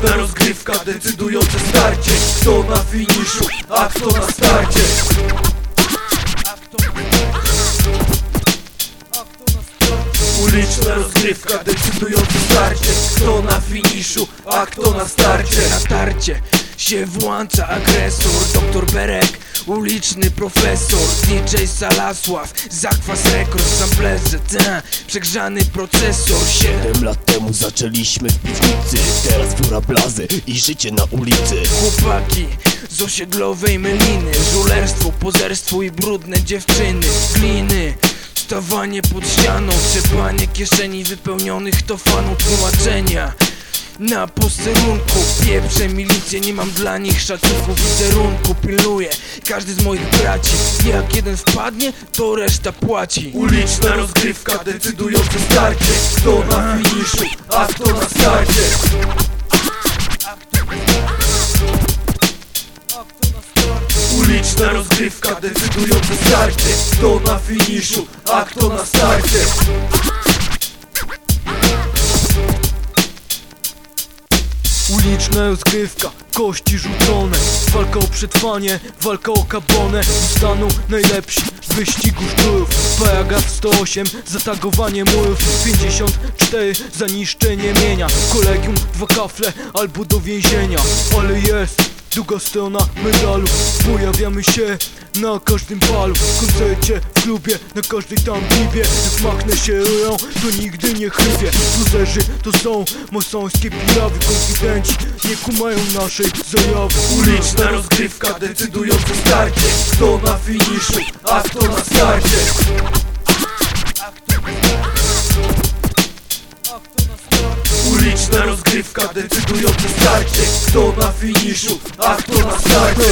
Uliczna rozgrywka, decydujące starcie. Kto na finiszu, a kto na starcie. Uliczna rozgrywka, decydujące starcie. Kto na finiszu, a kto na starcie. Na tarcie się włącza agresor. Doktor Berek, uliczny profesor. DJ Salasław, zakwas rekord. Samplerze, ten przegrzany procesor. Siedem lat temu zaczęliśmy w piwnicy. Teraz fura blazy i życie na ulicy. Chłopaki z osiedlowej myliny. Żulerstwo, pozerstwo i brudne dziewczyny. Gliny Stawanie pod ścianą, trzepanie kieszeni wypełnionych to faną tłumaczenia na posterunku. Pieprzę milicję, nie mam dla nich szacunku. Wizerunku pilnuję każdy z moich braci. Jak jeden wpadnie, to reszta płaci. Uliczna rozgrywka, decydujące starcie. Kto na finiszu, a kto na starcie? Uliczna rozgrywka, decydujące starcie. Kto na finiszu, a kto na starcie Uliczna rozgrywka, kości rzucone. Walka o przetrwanie, walka o kabonę. Zostaną najlepsi w wyścigu szczurów. Paragraf 108, zatagowanie murów. 54, zaniszczenie mienia. Kolegium, dwa kafle albo do więzienia. Ale jest druga strona medalu. Pojawiamy się na każdym palu W koncercie, w klubie, na każdej tam bibie Jak machnę się rurą, to nigdy nie chrypię. Luzerzy to są masońskie pijawy Konfidenci nie kumają naszej zajawy. Uliczna rozgrywka, decydujące starcie Kto na finiszu, a kto na starcie Uliczna rozgrywka, decydujące starcie. Kto na finiszu, a kto na starcie?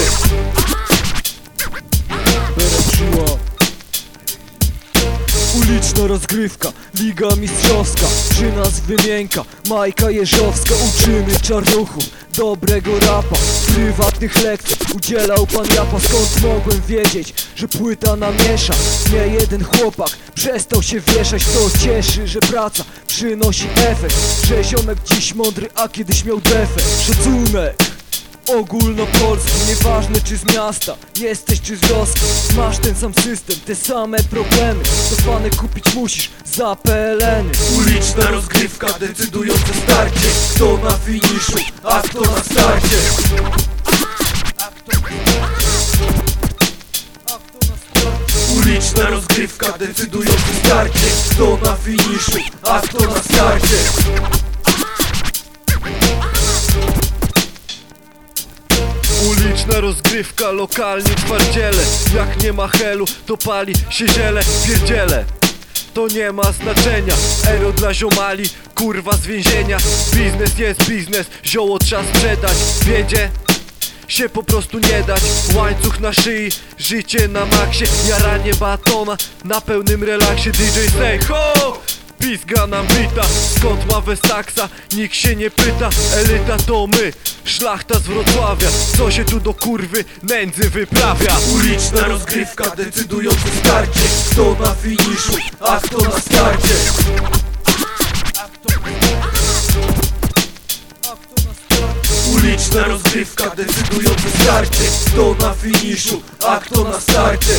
Uliczna rozgrywka, liga mistrzowska. Przy nas wymienka, Majka Jeżowska. Uczymy czarnuchów, dobrego rapa. Prywatnych lekcji udzielał pan Japa. Skąd mogłem wiedzieć, że płyta namiesza? Nie jeden chłopak przestał się wieszać. To cieszy, że praca przynosi efekt. Że ziomek dziś mądry, a kiedyś miał defekt. Szacunek Ogólnopolski, nieważne czy z miasta. Jesteś czy z wioski Masz ten sam system, te same problemy. Fany kupić musisz za PLN-y Uliczna rozgrywka, decydujące starcie. Kto na finiszu, a kto na starcie? Uliczna rozgrywka, decydujące starcie. Kto na finiszu, a kto na starcie Uliczna rozgrywka, lokalni twardziele. Jak nie ma helu, to pali się ziele, pierdziele to nie ma znaczenia. Ero dla ziomali, kurwa z więzienia. Biznes jest biznes, zioło trzeba sprzedać. Wiedzie się po prostu nie dać. Łańcuch na szyi, życie na maksie. Jaranie batona na pełnym relaksie. DJ say ho! Pizga nam bita, skąd ma Westaksa? Nikt się nie pyta, elita to my Szlachta z Wrocławia, co się tu do kurwy nędzy wyprawia? Uliczna rozgrywka, decydujące starcie. Kto na finiszu, a kto na starcie Stawka decydujące starcie. Kto na finiszu, a kto na starcie?